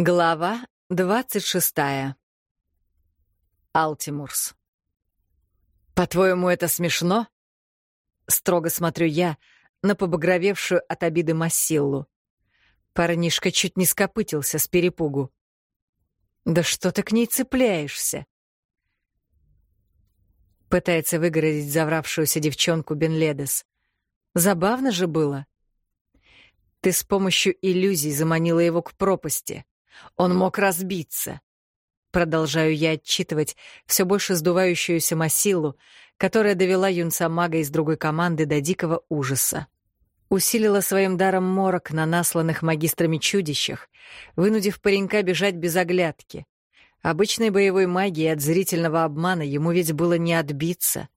Глава двадцать шестая. Алтимурс. «По-твоему, это смешно?» Строго смотрю я на побагровевшую от обиды Массиллу. Парнишка чуть не скопытился с перепугу. «Да что ты к ней цепляешься?» Пытается выгородить завравшуюся девчонку Бенледес. Забавно же было. Ты с помощью иллюзий заманила его к пропасти. Он мог разбиться. Продолжаю я отчитывать все больше сдувающуюся Масилу, которая довела юнца-мага из другой команды до дикого ужаса. Усилила своим даром морок на насланных магистрами чудищах, вынудив паренька бежать без оглядки. Обычной боевой магии от зрительного обмана ему ведь было не отбиться.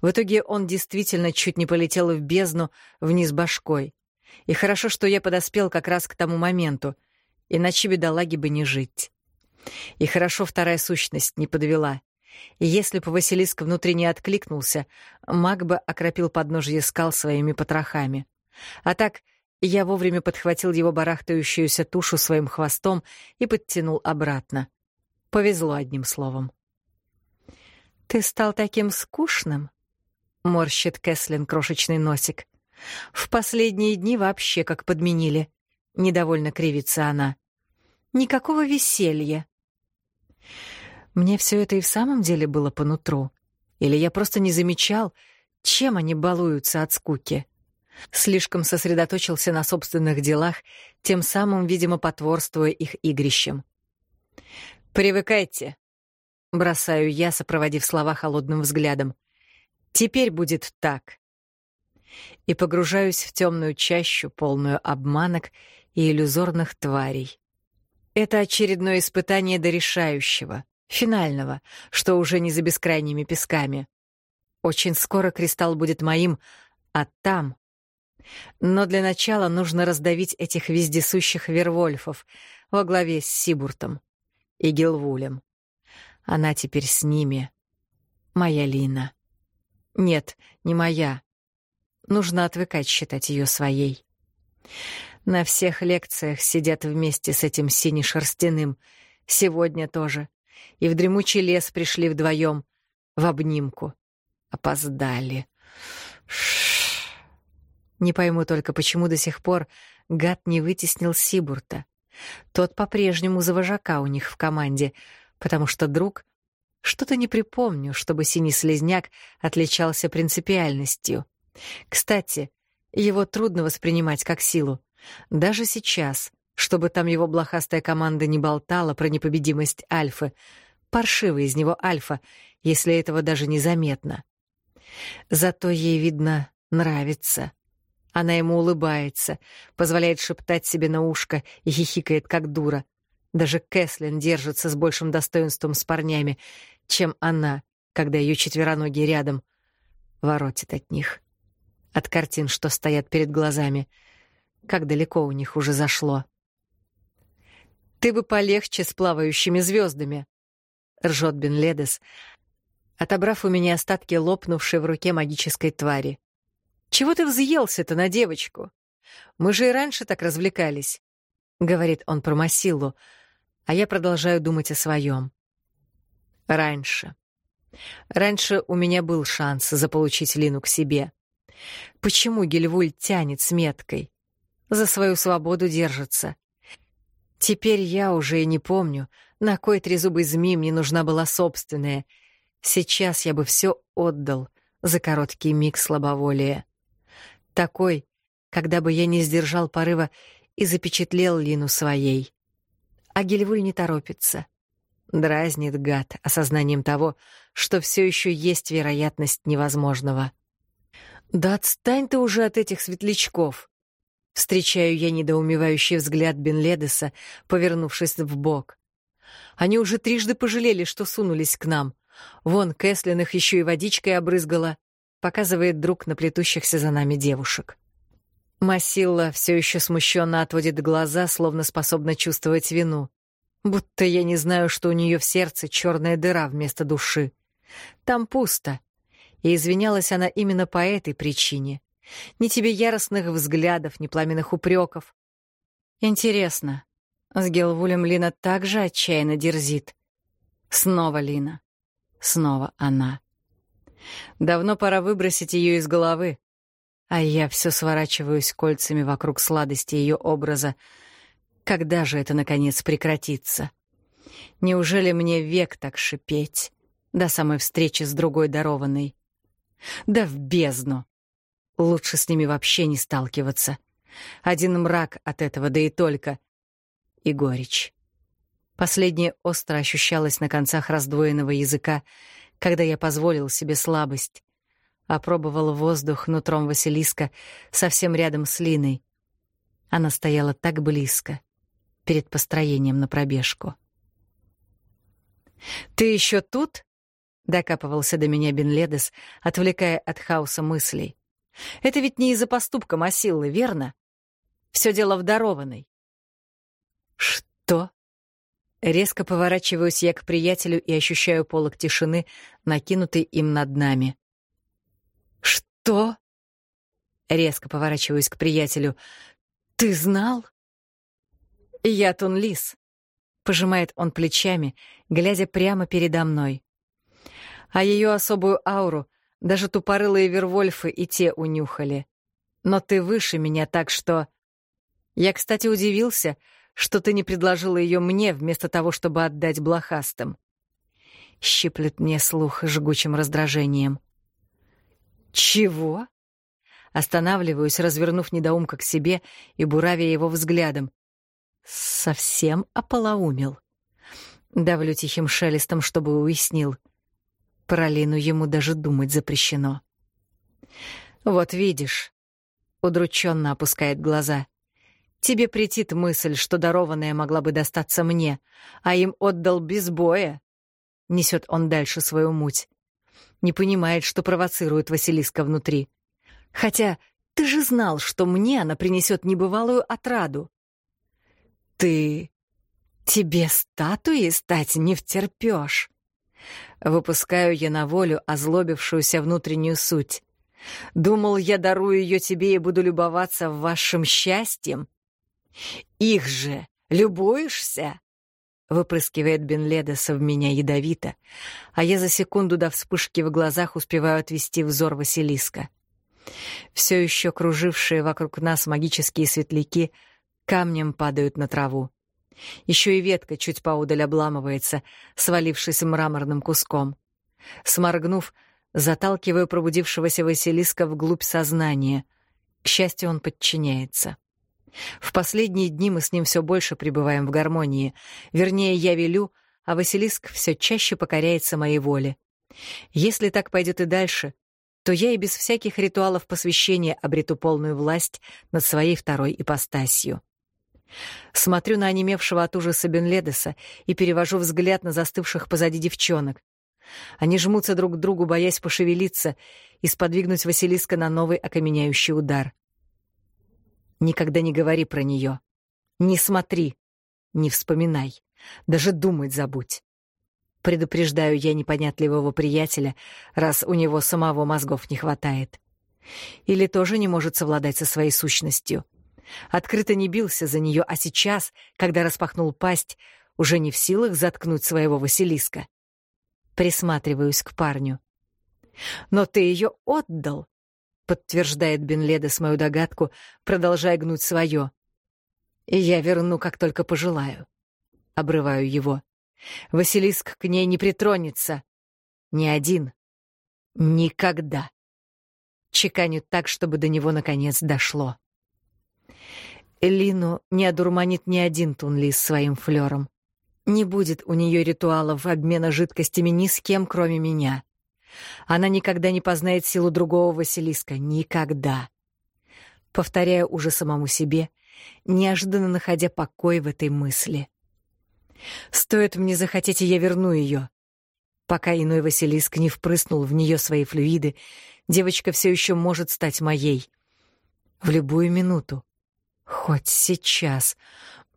В итоге он действительно чуть не полетел в бездну вниз башкой. И хорошо, что я подоспел как раз к тому моменту — иначе бедолаге бы не жить. И хорошо вторая сущность не подвела. И если бы Василиск внутри не откликнулся, маг бы окропил подножье скал своими потрохами. А так я вовремя подхватил его барахтающуюся тушу своим хвостом и подтянул обратно. Повезло одним словом. «Ты стал таким скучным?» — морщит Кэслин крошечный носик. «В последние дни вообще как подменили. Недовольно кривится она. Никакого веселья. Мне все это и в самом деле было по нутру. Или я просто не замечал, чем они балуются от скуки. Слишком сосредоточился на собственных делах, тем самым, видимо, потворствуя их игрищем. «Привыкайте», — бросаю я, сопроводив слова холодным взглядом. «Теперь будет так». И погружаюсь в темную чащу, полную обманок и иллюзорных тварей. Это очередное испытание до решающего, финального, что уже не за бескрайними песками. Очень скоро кристалл будет моим, а там... Но для начала нужно раздавить этих вездесущих вервольфов во главе с Сибуртом и Гилвулем. Она теперь с ними. Моя Лина. Нет, не моя. Нужно отвыкать считать ее своей. На всех лекциях сидят вместе с этим синешерстяным. Сегодня тоже. И в дремучий лес пришли вдвоем. В обнимку. Опоздали. Ш Не пойму только, почему до сих пор гад не вытеснил Сибурта. Тот по-прежнему за вожака у них в команде, потому что друг... Что-то не припомню, чтобы синий слезняк отличался принципиальностью. Кстати, его трудно воспринимать как силу. Даже сейчас, чтобы там его блохастая команда не болтала про непобедимость Альфы, паршивый из него Альфа, если этого даже незаметно. Зато ей, видно, нравится. Она ему улыбается, позволяет шептать себе на ушко и хихикает, как дура. Даже Кэслин держится с большим достоинством с парнями, чем она, когда ее четвероногие рядом. Воротит от них. От картин, что стоят перед глазами — как далеко у них уже зашло. «Ты бы полегче с плавающими звездами», — ржет Бен Ледес, отобрав у меня остатки лопнувшей в руке магической твари. «Чего ты взъелся-то на девочку? Мы же и раньше так развлекались», — говорит он про Масилу, а я продолжаю думать о своем. Раньше. Раньше у меня был шанс заполучить Лину к себе. Почему Гельвуль тянет с меткой? За свою свободу держится. Теперь я уже и не помню, на кой трезубый змей мне нужна была собственная. Сейчас я бы все отдал за короткий миг слабоволия. Такой, когда бы я не сдержал порыва и запечатлел Лину своей. А Гельвуль не торопится. Дразнит гад осознанием того, что все еще есть вероятность невозможного. «Да отстань ты уже от этих светлячков!» Встречаю я недоумевающий взгляд Бенледеса, повернувшись в бок. Они уже трижды пожалели, что сунулись к нам. Вон Кэслин их еще и водичкой обрызгала, показывает друг на плетущихся за нами девушек. Масилла все еще смущенно отводит глаза, словно способна чувствовать вину. Будто я не знаю, что у нее в сердце черная дыра вместо души. Там пусто. И извинялась она именно по этой причине. Ни тебе яростных взглядов, ни пламенных упреков. Интересно, С Гелвулем Лина также отчаянно дерзит. Снова Лина. Снова она. Давно пора выбросить ее из головы. А я все сворачиваюсь кольцами вокруг сладости ее образа. Когда же это, наконец, прекратится? Неужели мне век так шипеть? До самой встречи с другой дарованной. Да в бездну! Лучше с ними вообще не сталкиваться. Один мрак от этого, да и только. И горечь. Последнее остро ощущалось на концах раздвоенного языка, когда я позволил себе слабость. Опробовал воздух нутром Василиска совсем рядом с Линой. Она стояла так близко, перед построением на пробежку. «Ты еще тут?» — докапывался до меня Бенледес, отвлекая от хаоса мыслей. «Это ведь не из-за поступка Масиллы, верно? Все дело в дарованной». «Что?» Резко поворачиваюсь я к приятелю и ощущаю полог тишины, накинутый им над нами. «Что?» Резко поворачиваюсь к приятелю. «Ты знал?» «Я Тунлис», — пожимает он плечами, глядя прямо передо мной. А ее особую ауру даже тупорылые вервольфы и те унюхали. Но ты выше меня, так что... Я, кстати, удивился, что ты не предложила ее мне вместо того, чтобы отдать блохастым. Щиплет мне слух жгучим раздражением. «Чего?» Останавливаюсь, развернув недоумка к себе и буравя его взглядом. Совсем ополоумел. Давлю тихим шелестом, чтобы уяснил. Про Лину ему даже думать запрещено. «Вот видишь», — удрученно опускает глаза, — «тебе претит мысль, что дарованная могла бы достаться мне, а им отдал без боя». Несет он дальше свою муть. Не понимает, что провоцирует Василиска внутри. Хотя ты же знал, что мне она принесет небывалую отраду. Ты... Тебе статуи стать не втерпёшь. Выпускаю я на волю озлобившуюся внутреннюю суть. Думал, я дарую ее тебе и буду любоваться вашим счастьем? Их же любуешься? Выпрыскивает Бенледеса в меня ядовито, а я за секунду до вспышки в глазах успеваю отвести взор Василиска. Все еще кружившие вокруг нас магические светляки камнем падают на траву. Еще и ветка чуть поудаль обламывается, свалившись мраморным куском. Сморгнув, заталкиваю пробудившегося Василиска вглубь сознания. К счастью, он подчиняется. В последние дни мы с ним все больше пребываем в гармонии. Вернее, я велю, а Василиск все чаще покоряется моей воле. Если так пойдет и дальше, то я и без всяких ритуалов посвящения обрету полную власть над своей второй ипостасью. Смотрю на онемевшего от ужаса Бенледеса и перевожу взгляд на застывших позади девчонок. Они жмутся друг к другу, боясь пошевелиться и сподвигнуть Василиска на новый окаменяющий удар. Никогда не говори про нее. Не смотри, не вспоминай, даже думать забудь. Предупреждаю я непонятливого приятеля, раз у него самого мозгов не хватает. Или тоже не может совладать со своей сущностью. Открыто не бился за нее, а сейчас, когда распахнул пасть, уже не в силах заткнуть своего Василиска. Присматриваюсь к парню. «Но ты ее отдал», — подтверждает Бенледес мою догадку, продолжая гнуть свое. «И я верну, как только пожелаю». Обрываю его. Василиск к ней не притронется. Ни один. Никогда. Чеканю так, чтобы до него наконец дошло. Элину не одурманит ни один тунлис своим флером. Не будет у нее ритуалов обмена жидкостями ни с кем, кроме меня. Она никогда не познает силу другого Василиска. Никогда. Повторяю уже самому себе, неожиданно находя покой в этой мысли. Стоит мне захотеть, и я верну ее. Пока иной Василиск не впрыснул в нее свои флюиды, девочка все еще может стать моей. В любую минуту. Хоть сейчас.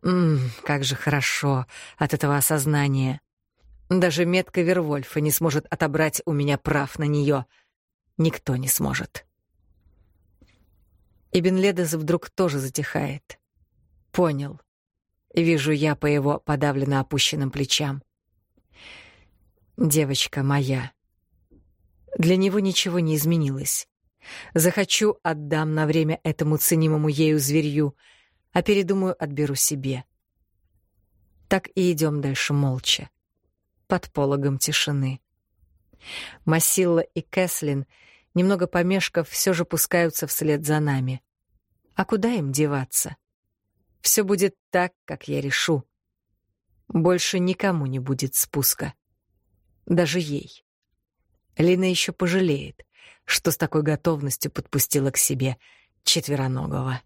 Ммм, как же хорошо от этого осознания. Даже метка Вервольфа не сможет отобрать у меня прав на нее. Никто не сможет. И Бенледес вдруг тоже затихает. Понял. Вижу я по его подавленно опущенным плечам. Девочка моя. Для него ничего не изменилось. Захочу — отдам на время этому ценимому ею зверью, а передумаю — отберу себе. Так и идем дальше молча, под пологом тишины. Массилла и Кэслин, немного помешков, все же пускаются вслед за нами. А куда им деваться? Все будет так, как я решу. Больше никому не будет спуска. Даже ей. Лина еще пожалеет, что с такой готовностью подпустила к себе четвероногого.